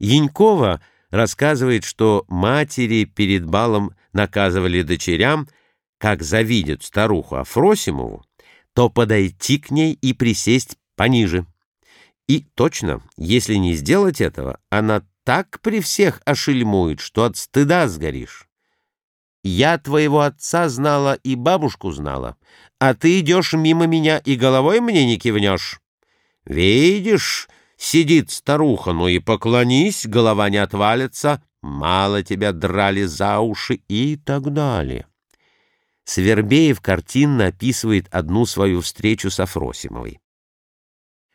Янькова рассказывает, что матери перед балом наказывали дочерям, как завидят старуху Афросимову, то подойти к ней и присесть пониже. И точно, если не сделать этого, она так при всех ошельмует, что от стыда сгоришь. Я твоего отца знала и бабушку знала, а ты идешь мимо меня и головой мне не кивнешь. Видишь, сидит старуха, ну и поклонись, голова не отвалится, мало тебя драли за уши и так далее. Свербеев картинно описывает одну свою встречу с Афросимовой.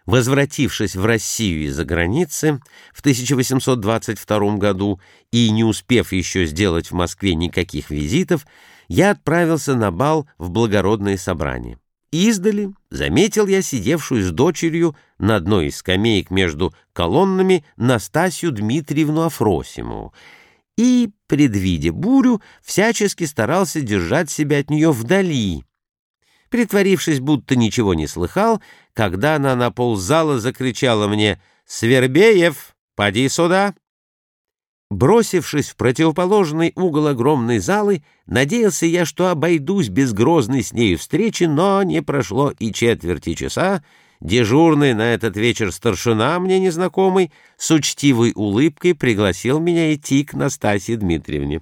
Возвратившись в Россию из-за границы в 1822 году и не успев еще сделать в Москве никаких визитов, я отправился на бал в благородное собрание. Издали заметил я сидевшую с дочерью на одной из скамеек между колоннами Настасью Дмитриевну Афросимову и, предвидя бурю, всячески старался держать себя от нее вдали, притворившись, будто ничего не слыхал, когда она на ползала закричала мне «Свербеев, поди сюда!» Бросившись в противоположный угол огромной залы, надеялся я, что обойдусь без грозной с нею встречи, но не прошло и четверти часа. Дежурный на этот вечер старшина, мне незнакомый, с учтивой улыбкой пригласил меня идти к Настасье Дмитриевне.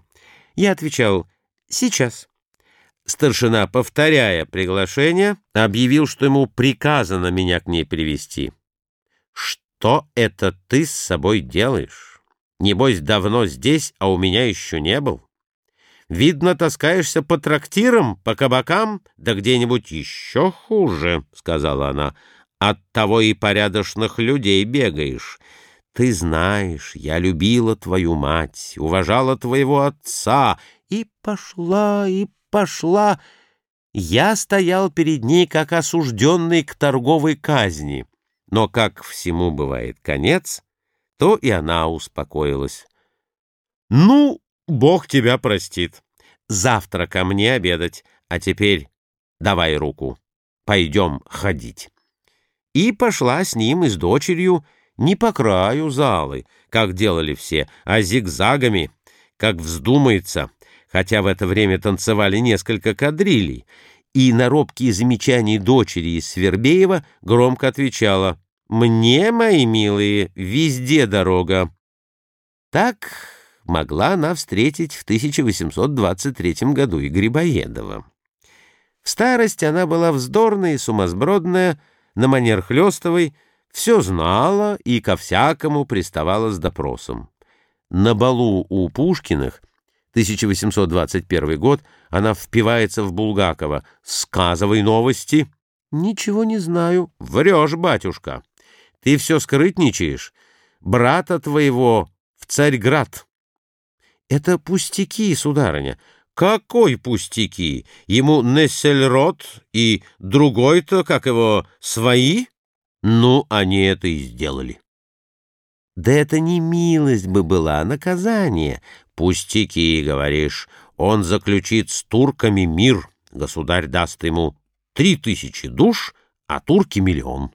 Я отвечал «Сейчас». Старшина, повторяя приглашение, объявил, что ему приказано меня к ней привести. «Что это ты с собой делаешь? Небось, давно здесь, а у меня еще не был? Видно, таскаешься по трактирам, по кабакам, да где-нибудь еще хуже», — сказала она. «От того и порядочных людей бегаешь». Ты знаешь, я любила твою мать, уважала твоего отца, и пошла, и пошла, я стоял перед ней как осужденный к торговой казни. Но как всему бывает конец, то и она успокоилась. «Ну, Бог тебя простит. Завтра ко мне обедать, а теперь давай руку, пойдем ходить». И пошла с ним и с дочерью не по краю залы, как делали все, а зигзагами, как вздумается, хотя в это время танцевали несколько кадрилей, и на робкие замечания дочери из Свербеева громко отвечала «Мне, мои милые, везде дорога». Так могла она встретить в 1823 году и Грибоедова. В старости она была вздорная и сумасбродная, на манер Хлёстовой, все знала и ко всякому приставала с допросом. На балу у Пушкиных — 1821 год, она впивается в Булгакова. «Сказывай новости». «Ничего не знаю». «Врешь, батюшка. Ты все скрытничаешь. Брата твоего в Царьград». «Это пустяки, сударыня». «Какой пустяки? Ему Нессельрот и другой-то, как его, свои?» «Ну, они это и сделали». Да это не милость бы была, а наказание. Пустяки, говоришь, он заключит с турками мир, государь даст ему три тысячи душ, а турки миллион.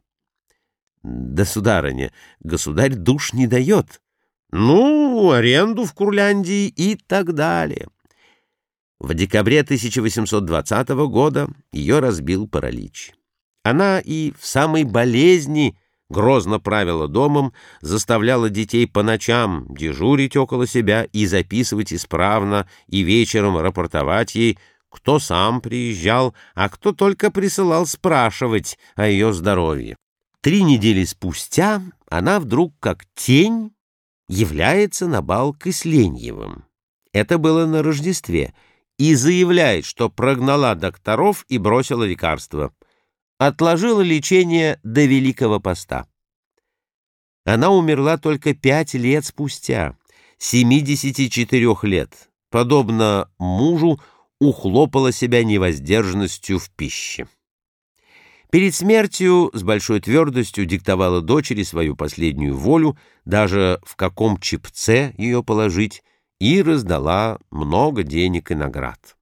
Да, сударыня, государь душ не дает. Ну, аренду в Курляндии и так далее. В декабре 1820 года ее разбил паралич. Она и в самой болезни грозно правила домом, заставляла детей по ночам дежурить около себя и записывать исправно, и вечером рапортовать ей, кто сам приезжал, а кто только присылал спрашивать о ее здоровье. Три недели спустя она вдруг, как тень, является на бал к Исленьевым. Это было на Рождестве, и заявляет, что прогнала докторов и бросила лекарства отложила лечение до Великого Поста. Она умерла только пять лет спустя, 74 лет, подобно мужу, ухлопала себя невоздержанностью в пище. Перед смертью с большой твердостью диктовала дочери свою последнюю волю, даже в каком чипце ее положить, и раздала много денег и наград.